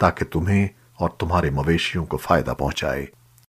ताकि तुम्हें और तुम्हारे मवेशियों को फ़ायदा पहुँचाए।